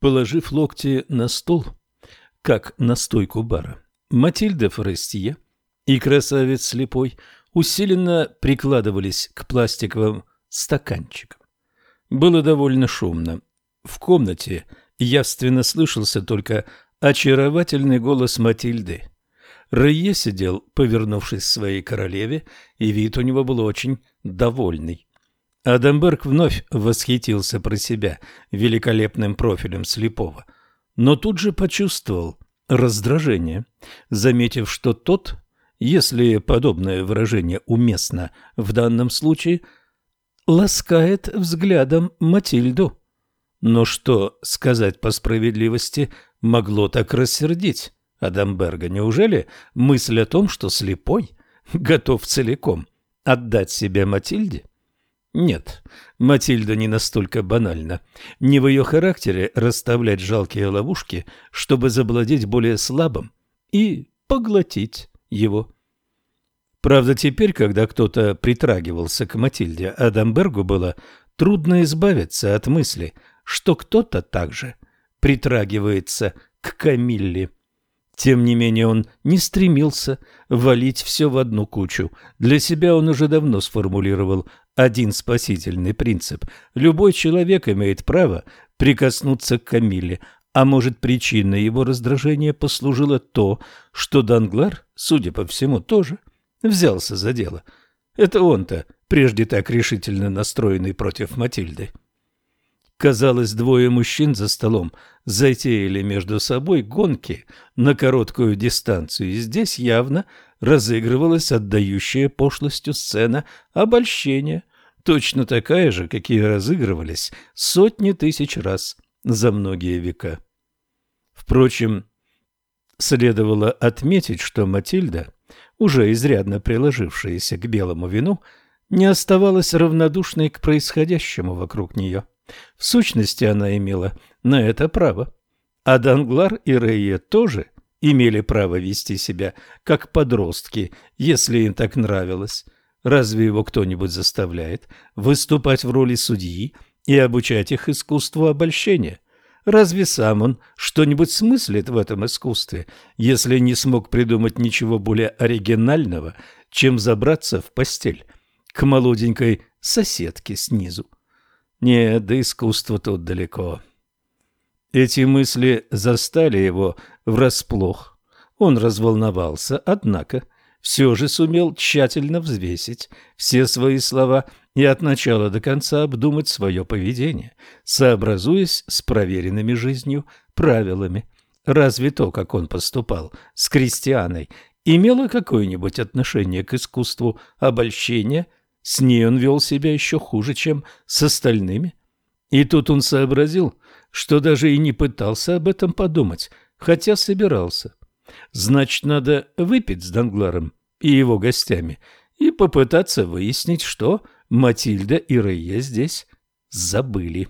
Положив локти на стол, как на стойку бара, Матильда Форестия и красавец слепой усиленно прикладывались к пластиковым стаканчикам. Было довольно шумно. В комнате явственно слышался только очаровательный голос Матильды. Рые сидел, повернувшись к своей королеве, и вид у него был очень довольный. Адамберг вновь восхитился про себя великолепным профилем слепого, но тут же почувствовал раздражение, заметив, что тот, если подобное выражение уместно в данном случае, ласкает взглядом Матильду. Но что сказать по справедливости могло так рассердить Адамберга? Неужели мысль о том, что слепой готов целиком отдать себя Матильде? Нет, Матильда не настолько банальна. Не в ее характере расставлять жалкие ловушки, чтобы завладеть более слабым и поглотить его. Правда, теперь, когда кто-то притрагивался к Матильде, Адамбергу было трудно избавиться от мысли, что кто-то также притрагивается к Камилле. Тем не менее он не стремился валить все в одну кучу. Для себя он уже давно сформулировал один спасительный принцип. Любой человек имеет право прикоснуться к Камилле, а может причиной его раздражения послужило то, что Данглар, судя по всему, тоже взялся за дело. Это он-то, прежде так решительно настроенный против Матильды. Казалось, двое мужчин за столом затеяли между собой гонки на короткую дистанцию, и здесь явно разыгрывалась отдающая пошлостью сцена обольщения, точно такая же, какие разыгрывались сотни тысяч раз за многие века. Впрочем, следовало отметить, что Матильда, уже изрядно приложившаяся к белому вину, не оставалась равнодушной к происходящему вокруг нее. В сущности, она имела на это право. А Данглар и Рейе тоже имели право вести себя как подростки, если им так нравилось. Разве его кто-нибудь заставляет выступать в роли судьи и обучать их искусству обольщения? Разве сам он что-нибудь смыслит в этом искусстве, если не смог придумать ничего более оригинального, чем забраться в постель к молоденькой соседке снизу? Нет, до искусства тут далеко. Эти мысли застали его врасплох. Он разволновался, однако все же сумел тщательно взвесить все свои слова и от начала до конца обдумать свое поведение, сообразуясь с проверенными жизнью правилами. Разве то, как он поступал с крестьяной, имело какое-нибудь отношение к искусству обольщения – с ней он вел себя еще хуже, чем с остальными. И тут он сообразил, что даже и не пытался об этом подумать, хотя собирался. Значит, надо выпить с Дангларом и его гостями и попытаться выяснить, что Матильда и Рейе здесь забыли.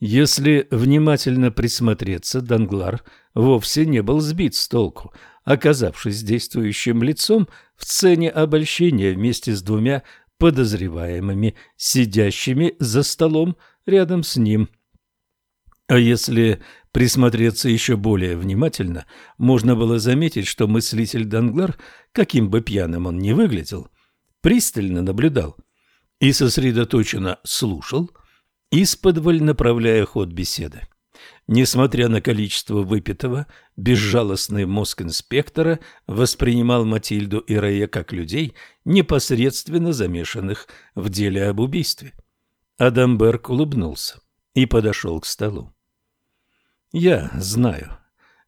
Если внимательно присмотреться, Данглар вовсе не был сбит с толку, оказавшись действующим лицом в сцене обольщения вместе с двумя подозреваемыми, сидящими за столом рядом с ним. А если присмотреться еще более внимательно, можно было заметить, что мыслитель Данглар, каким бы пьяным он ни выглядел, пристально наблюдал и сосредоточенно слушал, исподволь направляя ход беседы. Несмотря на количество выпитого, безжалостный мозг инспектора воспринимал Матильду и Рея как людей, непосредственно замешанных в деле об убийстве. Адамберг улыбнулся и подошел к столу. «Я знаю,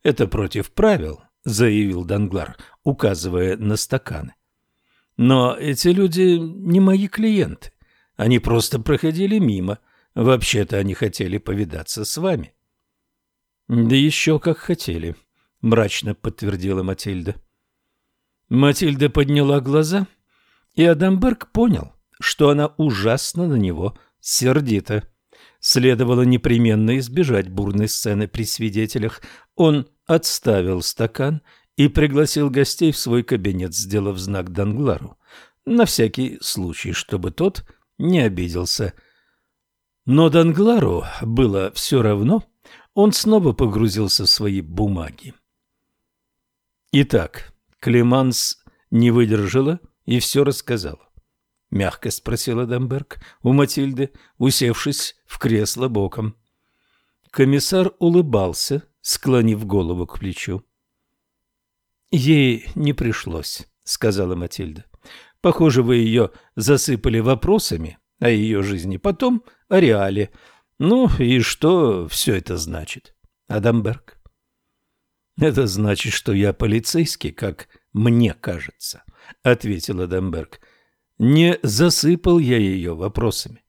это против правил», — заявил Данглар, указывая на стаканы. «Но эти люди не мои клиенты. Они просто проходили мимо. Вообще-то они хотели повидаться с вами». Да еще как хотели, мрачно подтвердила Матильда. Матильда подняла глаза, и Адамберг понял, что она ужасно на него сердита. Следовало непременно избежать бурной сцены при свидетелях. Он отставил стакан и пригласил гостей в свой кабинет, сделав знак Данглару, на всякий случай, чтобы тот не обиделся. Но Данглару было все равно, Он снова погрузился в свои бумаги. Итак, Клеманс не выдержала и все рассказала. Мягко спросила Дамберг у Матильды, усевшись в кресло боком. Комиссар улыбался, склонив голову к плечу. «Ей не пришлось», — сказала Матильда. «Похоже, вы ее засыпали вопросами о ее жизни, потом о реале. Ну и что все это значит, Адамберг?» «Это значит, что я полицейский, как мне кажется», — ответил Адамберг. «Не засыпал я ее вопросами.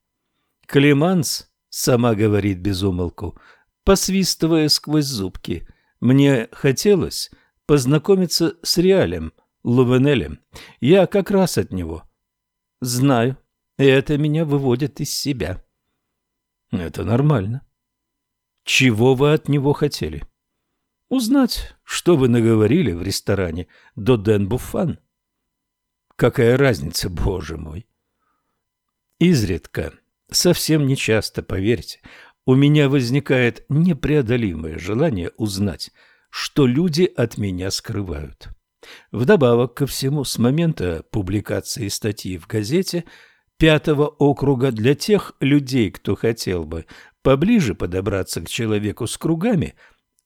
Климанс сама говорит без умолку, посвистывая сквозь зубки. Мне хотелось познакомиться с Реалем, Лувенелем. Я как раз от него. Знаю, и это меня выводит из себя. Это нормально. Чего вы от него хотели? Узнать, что вы наговорили в ресторане до Ден Буфан. Какая разница, боже мой? Изредка, совсем нечасто, поверьте, у меня возникает непреодолимое желание узнать, что люди от меня скрывают. Вдобавок ко всему, с момента публикации статьи в газете пятого округа для тех людей, кто хотел бы поближе подобраться к человеку с кругами,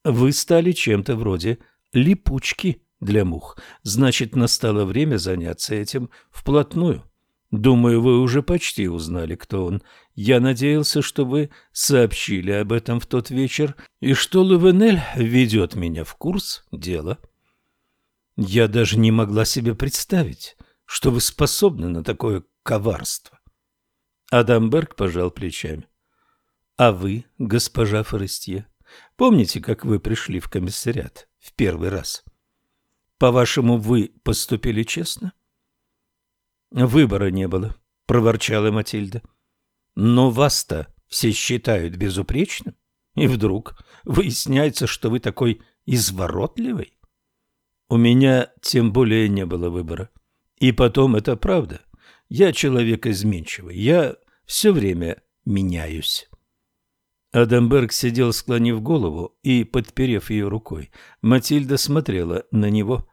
вы стали чем-то вроде липучки для мух. Значит, настало время заняться этим вплотную. Думаю, вы уже почти узнали, кто он. Я надеялся, что вы сообщили об этом в тот вечер, и что Лувенель ведет меня в курс дела. Я даже не могла себе представить, что вы способны на такое коварство. Адамберг пожал плечами. А вы, госпожа Форестье, помните, как вы пришли в комиссариат в первый раз? По-вашему, вы поступили честно? Выбора не было, проворчала Матильда. Но вас-то все считают безупречным, и вдруг выясняется, что вы такой изворотливый. У меня тем более не было выбора. И потом это правда. Я человек изменчивый. Я все время меняюсь. Адамберг сидел, склонив голову и подперев ее рукой. Матильда смотрела на него.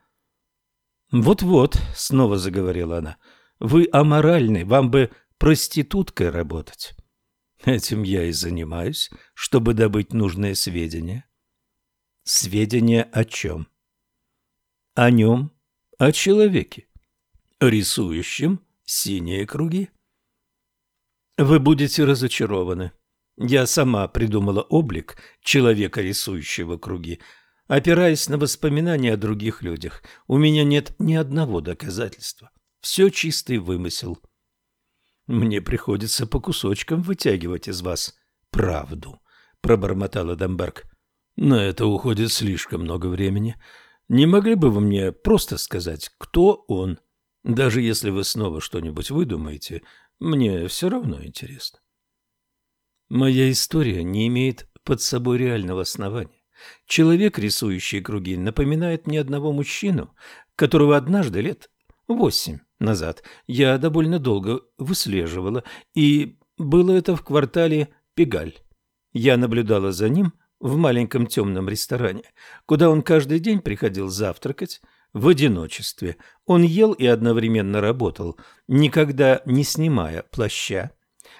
«Вот-вот», — снова заговорила она, — вы аморальны, вам бы проституткой работать. Этим я и занимаюсь, чтобы добыть нужные сведения. Сведения о чем? О нем, о человеке, рисующем синие круги. Вы будете разочарованы. Я сама придумала облик человека, рисующего круги, опираясь на воспоминания о других людях. У меня нет ни одного доказательства. Все чистый вымысел. Мне приходится по кусочкам вытягивать из вас правду, пробормотал Адамберг. На это уходит слишком много времени. Не могли бы вы мне просто сказать, кто он? Даже если вы снова что-нибудь выдумаете, мне все равно интересно. Моя история не имеет под собой реального основания. Человек, рисующий круги, напоминает мне одного мужчину, которого однажды лет восемь назад я довольно долго выслеживала, и было это в квартале Пегаль. Я наблюдала за ним в маленьком темном ресторане, куда он каждый день приходил завтракать в одиночестве. Он ел и одновременно работал, никогда не снимая плаща,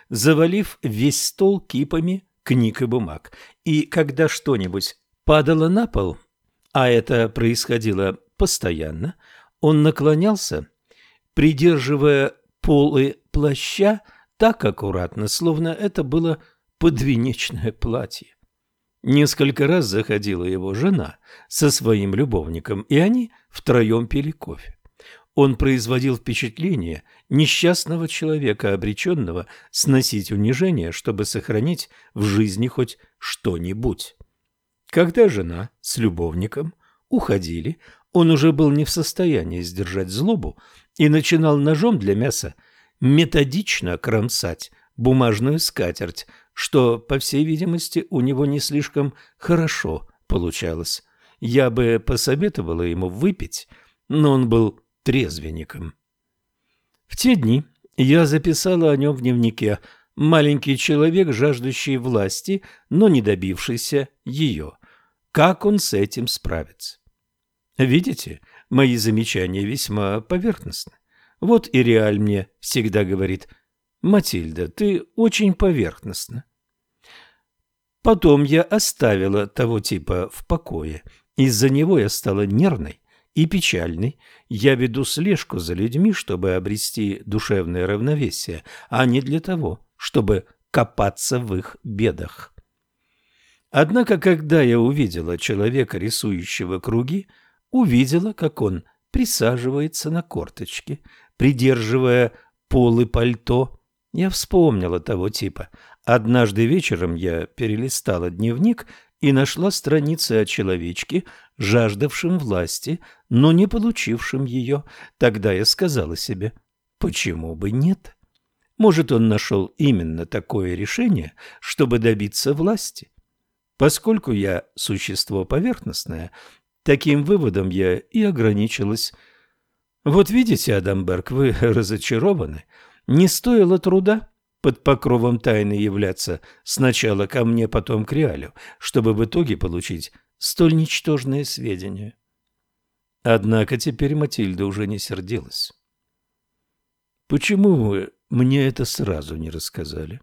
завалив весь стол кипами книг и бумаг. И когда что-нибудь падало на пол, а это происходило постоянно, он наклонялся придерживая полы плаща так аккуратно, словно это было подвенечное платье. Несколько раз заходила его жена со своим любовником, и они втроем пили кофе. Он производил впечатление несчастного человека, обреченного сносить унижение, чтобы сохранить в жизни хоть что-нибудь. Когда жена с любовником уходили, он уже был не в состоянии сдержать злобу и начинал ножом для мяса методично кромсать бумажную скатерть, что, по всей видимости, у него не слишком хорошо получалось. Я бы посоветовала ему выпить, но он был трезвенником. В те дни я записала о нем в дневнике маленький человек, жаждущий власти, но не добившийся ее. Как он с этим справится? Видите, мои замечания весьма поверхностны. Вот и Реаль мне всегда говорит, «Матильда, ты очень поверхностна». Потом я оставила того типа в покое. Из-за него я стала нервной и печальной. Я веду слежку за людьми, чтобы обрести душевное равновесие, а не для того, чтобы копаться в их бедах. Однако, когда я увидела человека, рисующего круги, увидела, как он присаживается на корточки, придерживая полы пальто, я вспомнила того типа. Однажды вечером я перелистала дневник и нашла страницы о человечке, жаждавшем власти, но не получившем ее. Тогда я сказала себе, почему бы нет? Может, он нашел именно такое решение, чтобы добиться власти? Поскольку я существо поверхностное, таким выводом я и ограничилась. Вот видите, Адамберг, вы разочарованы. Не стоило труда под покровом тайны являться сначала ко мне, потом к Реалю, чтобы в итоге получить столь ничтожные сведения. Однако теперь Матильда уже не сердилась. «Почему вы мне это сразу не рассказали?»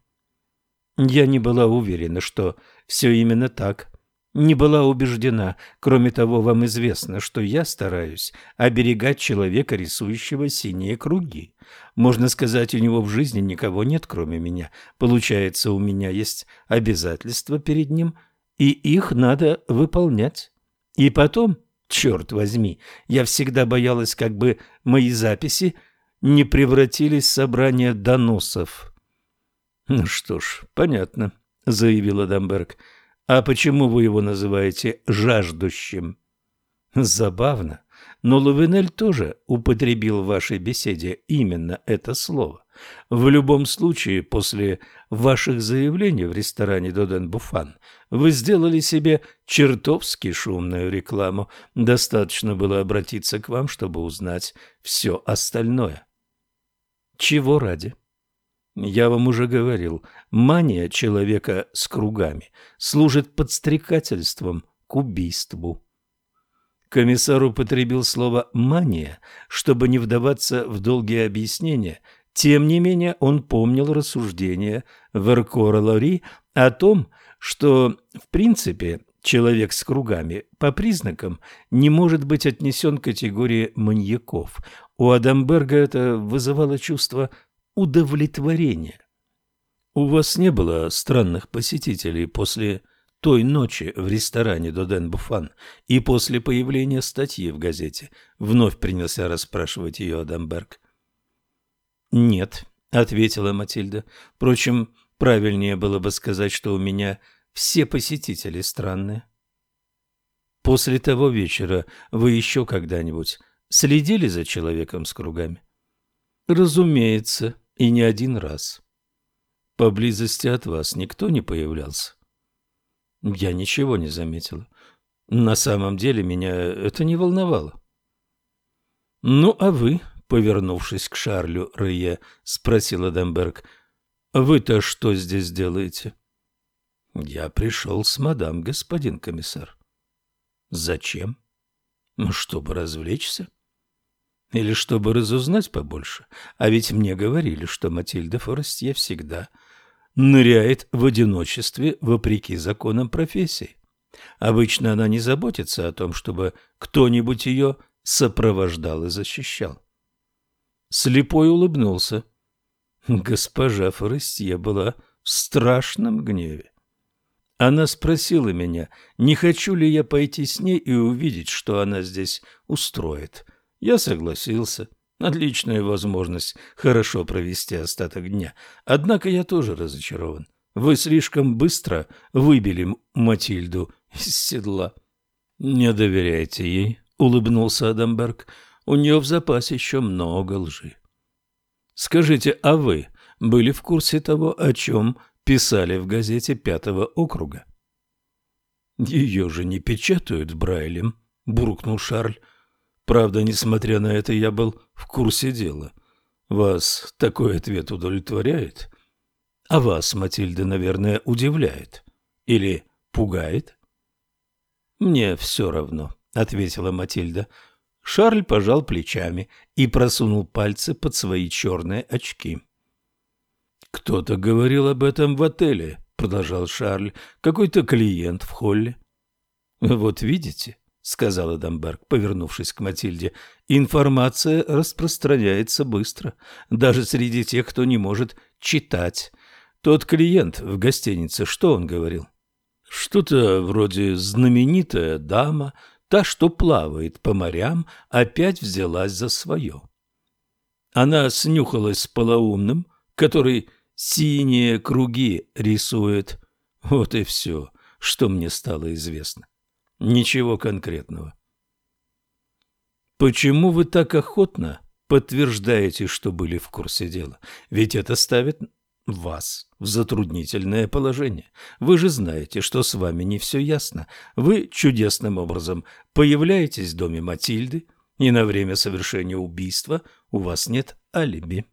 Я не была уверена, что все именно так не была убеждена. Кроме того, вам известно, что я стараюсь оберегать человека, рисующего синие круги. Можно сказать, у него в жизни никого нет, кроме меня. Получается, у меня есть обязательства перед ним, и их надо выполнять. И потом, черт возьми, я всегда боялась, как бы мои записи не превратились в собрание доносов. — Ну что ж, понятно, — заявила Дамберг. — а почему вы его называете жаждущим? Забавно, но Лавенель тоже употребил в вашей беседе именно это слово. В любом случае, после ваших заявлений в ресторане Доден Буфан вы сделали себе чертовски шумную рекламу. Достаточно было обратиться к вам, чтобы узнать все остальное. Чего ради? Я вам уже говорил, мания человека с кругами служит подстрекательством к убийству. Комиссар употребил слово «мания», чтобы не вдаваться в долгие объяснения. Тем не менее, он помнил рассуждения Веркора Лори о том, что, в принципе, человек с кругами по признакам не может быть отнесен к категории маньяков. У Адамберга это вызывало чувство удовлетворения. У вас не было странных посетителей после той ночи в ресторане Доден Буфан и после появления статьи в газете? Вновь принялся расспрашивать ее Адамберг. Нет, ответила Матильда. Впрочем, правильнее было бы сказать, что у меня все посетители странные. После того вечера вы еще когда-нибудь следили за человеком с кругами? Разумеется, и не один раз. Поблизости от вас никто не появлялся? Я ничего не заметила. На самом деле меня это не волновало. Ну, а вы, повернувшись к Шарлю Рые, спросил Адамберг, вы-то что здесь делаете? Я пришел с мадам, господин комиссар. Зачем? Чтобы развлечься. Или чтобы разузнать побольше. А ведь мне говорили, что Матильда Форестье всегда ныряет в одиночестве вопреки законам профессии. Обычно она не заботится о том, чтобы кто-нибудь ее сопровождал и защищал. Слепой улыбнулся. Госпожа Форестье была в страшном гневе. Она спросила меня, не хочу ли я пойти с ней и увидеть, что она здесь устроит. Я согласился. Отличная возможность хорошо провести остаток дня. Однако я тоже разочарован. Вы слишком быстро выбили Матильду из седла. Не доверяйте ей, улыбнулся Адамберг. У нее в запасе еще много лжи. Скажите, а вы были в курсе того, о чем писали в газете Пятого округа? Ее же не печатают Брайлем, буркнул Шарль. Правда, несмотря на это, я был в курсе дела. Вас такой ответ удовлетворяет? А вас, Матильда, наверное, удивляет или пугает? Мне все равно, ответила Матильда. Шарль пожал плечами и просунул пальцы под свои черные очки. Кто-то говорил об этом в отеле, продолжал Шарль. Какой-то клиент в холле. Вот видите, сказал Дамберг, повернувшись к Матильде. Информация распространяется быстро, даже среди тех, кто не может читать. Тот клиент в гостинице, что он говорил? Что-то вроде знаменитая дама, та, что плавает по морям, опять взялась за свое. Она снюхалась с полоумным, который синие круги рисует. Вот и все, что мне стало известно. Ничего конкретного. Почему вы так охотно подтверждаете, что были в курсе дела? Ведь это ставит вас в затруднительное положение. Вы же знаете, что с вами не все ясно. Вы чудесным образом появляетесь в доме Матильды, и на время совершения убийства у вас нет алиби.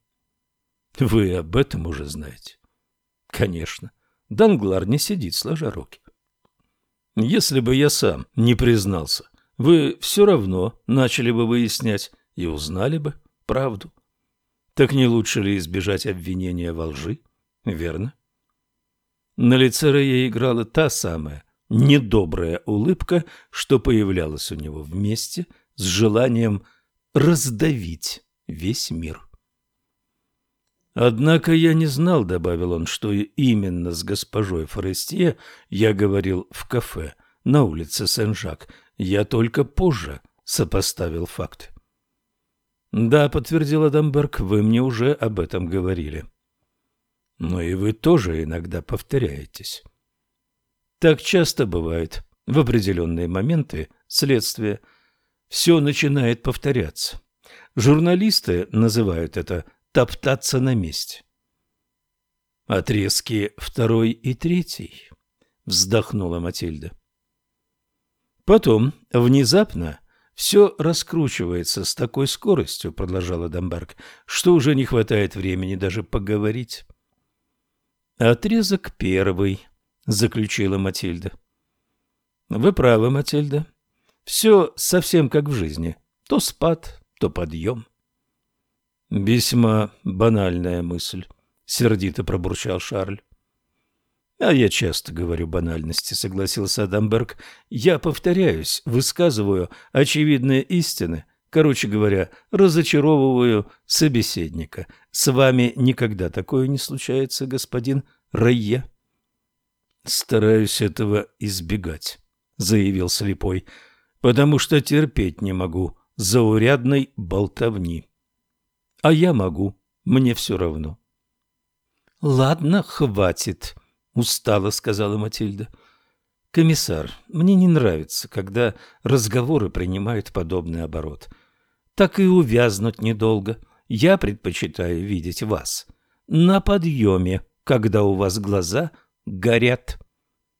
Вы об этом уже знаете? Конечно. Данглар не сидит сложа руки. Если бы я сам не признался, вы все равно начали бы выяснять и узнали бы правду. Так не лучше ли избежать обвинения во лжи? Верно? На лице Рэя играла та самая недобрая улыбка, что появлялась у него вместе с желанием раздавить весь мир. Однако я не знал, добавил он, что именно с госпожой Форестье я говорил в кафе на улице Сен-Жак. Я только позже сопоставил факты. Да, подтвердил Адамберг, вы мне уже об этом говорили. Но и вы тоже иногда повторяетесь. Так часто бывает. В определенные моменты следствия все начинает повторяться. Журналисты называют это топтаться на месте. Отрезки второй и третий, вздохнула Матильда. Потом, внезапно, все раскручивается с такой скоростью, продолжала Дамберг, что уже не хватает времени даже поговорить. Отрезок первый, заключила Матильда. Вы правы, Матильда. Все совсем как в жизни. То спад, то подъем. Весьма банальная мысль, сердито пробурчал Шарль. А я часто говорю банальности, согласился Адамберг. Я повторяюсь, высказываю очевидные истины. Короче говоря, разочаровываю собеседника. С вами никогда такое не случается, господин Райе. Стараюсь этого избегать, заявил слепой, потому что терпеть не могу заурядной болтовни. А я могу, мне все равно. — Ладно, хватит, — устало сказала Матильда. — Комиссар, мне не нравится, когда разговоры принимают подобный оборот. Так и увязнуть недолго. Я предпочитаю видеть вас на подъеме, когда у вас глаза горят.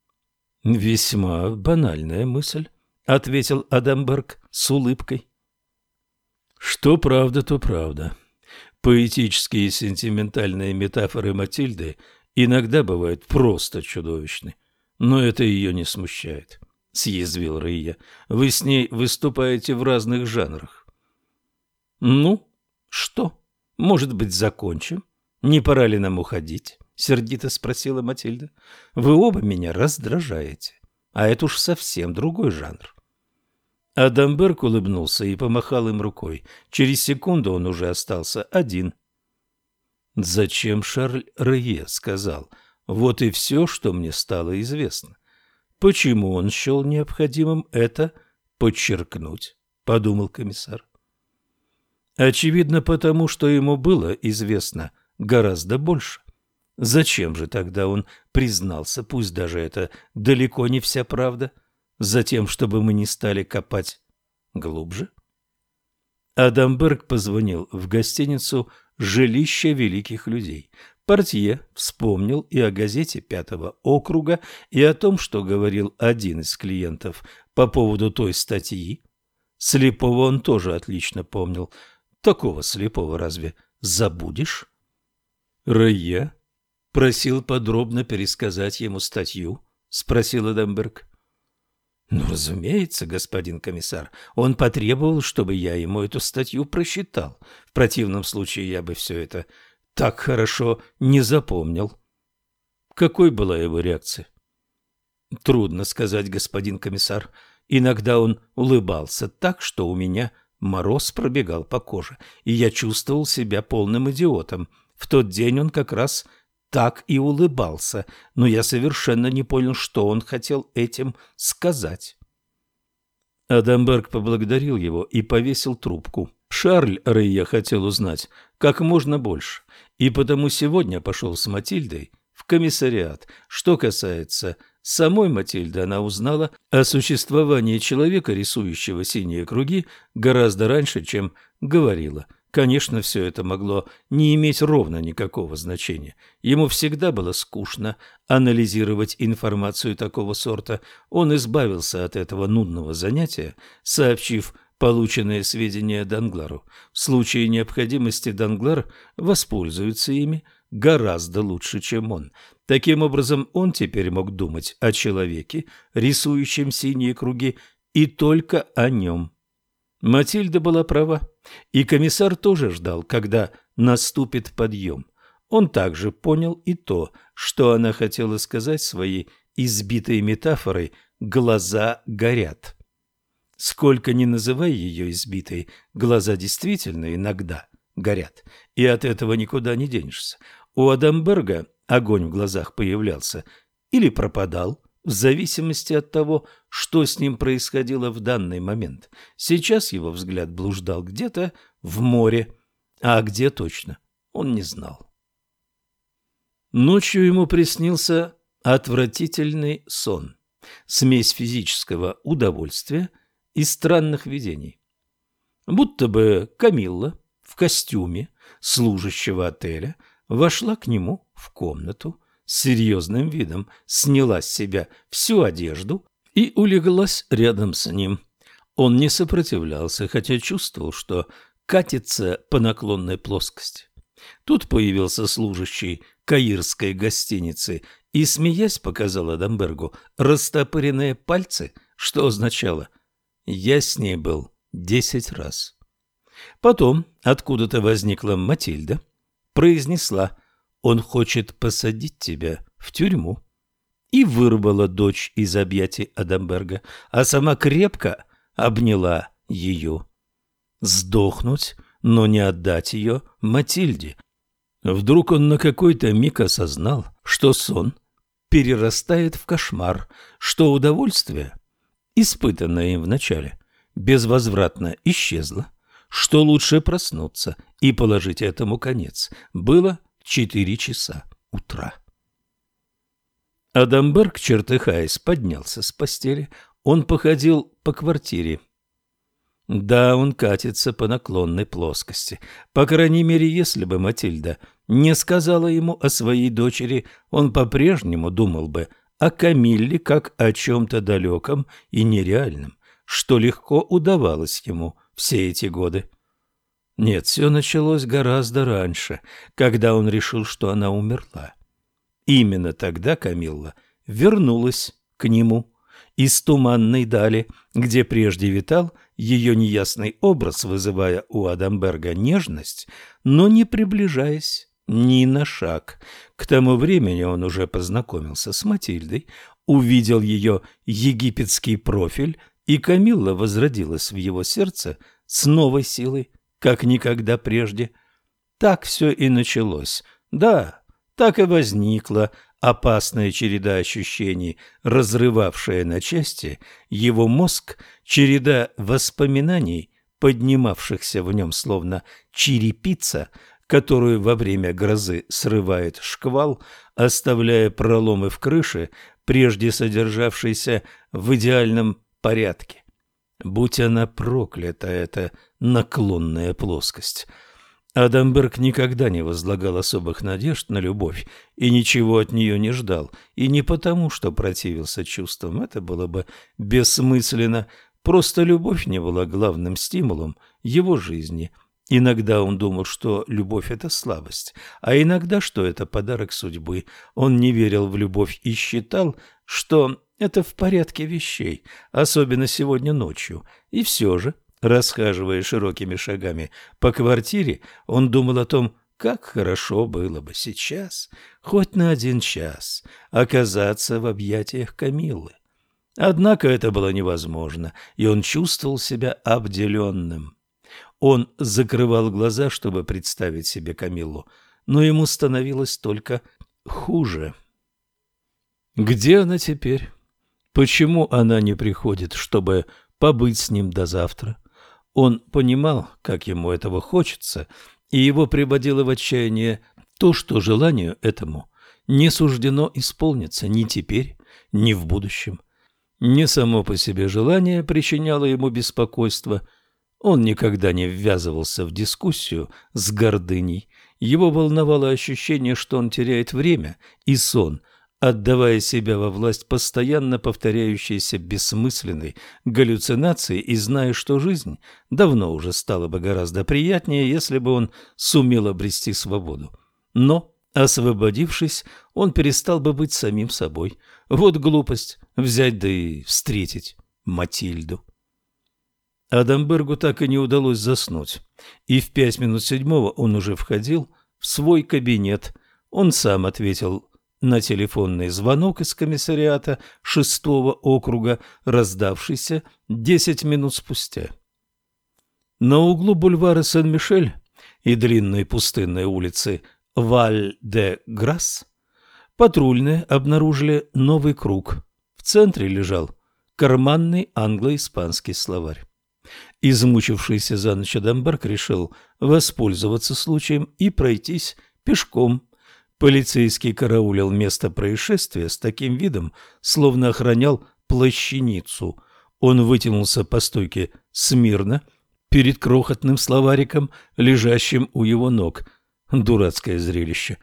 — Весьма банальная мысль, — ответил Адамберг с улыбкой. — Что правда, то правда. Поэтические и сентиментальные метафоры Матильды иногда бывают просто чудовищны, но это ее не смущает, — съязвил Рыя. Вы с ней выступаете в разных жанрах. — Ну, что, может быть, закончим? Не пора ли нам уходить? — сердито спросила Матильда. — Вы оба меня раздражаете, а это уж совсем другой жанр. Адамберг улыбнулся и помахал им рукой. Через секунду он уже остался один. «Зачем Шарль Рее?» — сказал. «Вот и все, что мне стало известно. Почему он счел необходимым это подчеркнуть?» — подумал комиссар. «Очевидно, потому что ему было известно гораздо больше. Зачем же тогда он признался, пусть даже это далеко не вся правда?» Затем, чтобы мы не стали копать глубже? Адамберг позвонил в гостиницу «Жилище великих людей». Портье вспомнил и о газете пятого округа, и о том, что говорил один из клиентов по поводу той статьи. Слепого он тоже отлично помнил. Такого слепого разве забудешь? Рые просил подробно пересказать ему статью? — спросил Эдемберг. — Ну, разумеется, господин комиссар. Он потребовал, чтобы я ему эту статью просчитал. В противном случае я бы все это так хорошо не запомнил. Какой была его реакция? — Трудно сказать, господин комиссар. Иногда он улыбался так, что у меня мороз пробегал по коже, и я чувствовал себя полным идиотом. В тот день он как раз так и улыбался, но я совершенно не понял, что он хотел этим сказать. Адамберг поблагодарил его и повесил трубку. Шарль Рейя хотел узнать как можно больше, и потому сегодня пошел с Матильдой в комиссариат. Что касается самой Матильды, она узнала о существовании человека, рисующего синие круги, гораздо раньше, чем говорила – Конечно, все это могло не иметь ровно никакого значения. Ему всегда было скучно анализировать информацию такого сорта. Он избавился от этого нудного занятия, сообщив полученные сведения Данглару. В случае необходимости Данглар воспользуется ими гораздо лучше, чем он. Таким образом, он теперь мог думать о человеке, рисующем синие круги, и только о нем. Матильда была права, и комиссар тоже ждал, когда наступит подъем. Он также понял и то, что она хотела сказать своей избитой метафорой «глаза горят». Сколько ни называй ее избитой, глаза действительно иногда горят, и от этого никуда не денешься. У Адамберга огонь в глазах появлялся или пропадал, в зависимости от того, что с ним происходило в данный момент. Сейчас его взгляд блуждал где-то в море, а где точно он не знал. Ночью ему приснился отвратительный сон, смесь физического удовольствия и странных видений. Будто бы Камилла в костюме служащего отеля вошла к нему в комнату, серьезным видом сняла с себя всю одежду и улеглась рядом с ним. Он не сопротивлялся, хотя чувствовал, что катится по наклонной плоскости. Тут появился служащий каирской гостиницы и, смеясь, показал Адамбергу растопыренные пальцы, что означало «я с ней был десять раз». Потом откуда-то возникла Матильда, произнесла он хочет посадить тебя в тюрьму. И вырвала дочь из объятий Адамберга, а сама крепко обняла ее. Сдохнуть, но не отдать ее Матильде. Вдруг он на какой-то миг осознал, что сон перерастает в кошмар, что удовольствие, испытанное им вначале, безвозвратно исчезло, что лучше проснуться и положить этому конец было четыре часа утра. Адамберг, чертыхаясь, поднялся с постели. Он походил по квартире. Да, он катится по наклонной плоскости. По крайней мере, если бы Матильда не сказала ему о своей дочери, он по-прежнему думал бы о Камилле как о чем-то далеком и нереальном, что легко удавалось ему все эти годы. Нет, все началось гораздо раньше, когда он решил, что она умерла. Именно тогда Камилла вернулась к нему из туманной дали, где прежде витал ее неясный образ, вызывая у Адамберга нежность, но не приближаясь ни на шаг. К тому времени он уже познакомился с Матильдой, увидел ее египетский профиль, и Камилла возродилась в его сердце с новой силой как никогда прежде. Так все и началось. Да, так и возникла опасная череда ощущений, разрывавшая на части его мозг, череда воспоминаний, поднимавшихся в нем словно черепица, которую во время грозы срывает шквал, оставляя проломы в крыше, прежде содержавшейся в идеальном порядке. Будь она проклята, эта наклонная плоскость. Адамберг никогда не возлагал особых надежд на любовь и ничего от нее не ждал, и не потому, что противился чувствам, это было бы бессмысленно, просто любовь не была главным стимулом его жизни, Иногда он думал, что любовь – это слабость, а иногда, что это подарок судьбы. Он не верил в любовь и считал, что это в порядке вещей, особенно сегодня ночью. И все же, расхаживая широкими шагами по квартире, он думал о том, как хорошо было бы сейчас, хоть на один час, оказаться в объятиях Камиллы. Однако это было невозможно, и он чувствовал себя обделенным. Он закрывал глаза, чтобы представить себе Камиллу, но ему становилось только хуже. Где она теперь? Почему она не приходит, чтобы побыть с ним до завтра? Он понимал, как ему этого хочется, и его приводило в отчаяние то, что желанию этому не суждено исполниться ни теперь, ни в будущем. Не само по себе желание причиняло ему беспокойство – он никогда не ввязывался в дискуссию с гордыней. Его волновало ощущение, что он теряет время и сон, отдавая себя во власть постоянно повторяющейся бессмысленной галлюцинации и зная, что жизнь давно уже стала бы гораздо приятнее, если бы он сумел обрести свободу. Но, освободившись, он перестал бы быть самим собой. Вот глупость взять да и встретить Матильду. Адамбергу так и не удалось заснуть, и в пять минут седьмого он уже входил в свой кабинет. Он сам ответил на телефонный звонок из комиссариата шестого округа, раздавшийся десять минут спустя. На углу бульвара Сен-Мишель и длинной пустынной улицы Валь-де-Грасс патрульные обнаружили новый круг. В центре лежал карманный англо-испанский словарь. Измучившийся за ночь Адамберг решил воспользоваться случаем и пройтись пешком. Полицейский караулил место происшествия с таким видом, словно охранял плащаницу. Он вытянулся по стойке смирно перед крохотным словариком, лежащим у его ног. Дурацкое зрелище.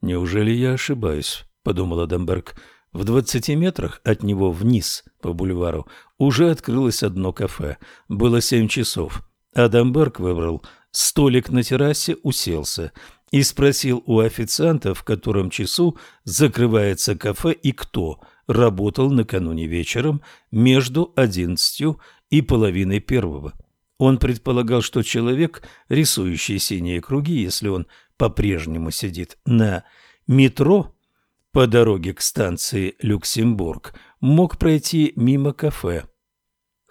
«Неужели я ошибаюсь?» — подумал Адамберг. В двадцати метрах от него вниз по бульвару уже открылось одно кафе. Было семь часов. Адамберг выбрал столик на террасе, уселся и спросил у официанта, в котором часу закрывается кафе и кто работал накануне вечером между одиннадцатью и половиной первого. Он предполагал, что человек, рисующий синие круги, если он по-прежнему сидит на метро, по дороге к станции Люксембург мог пройти мимо кафе.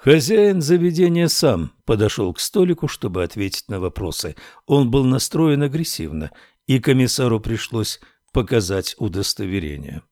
Хозяин заведения сам подошел к столику, чтобы ответить на вопросы. Он был настроен агрессивно, и комиссару пришлось показать удостоверение.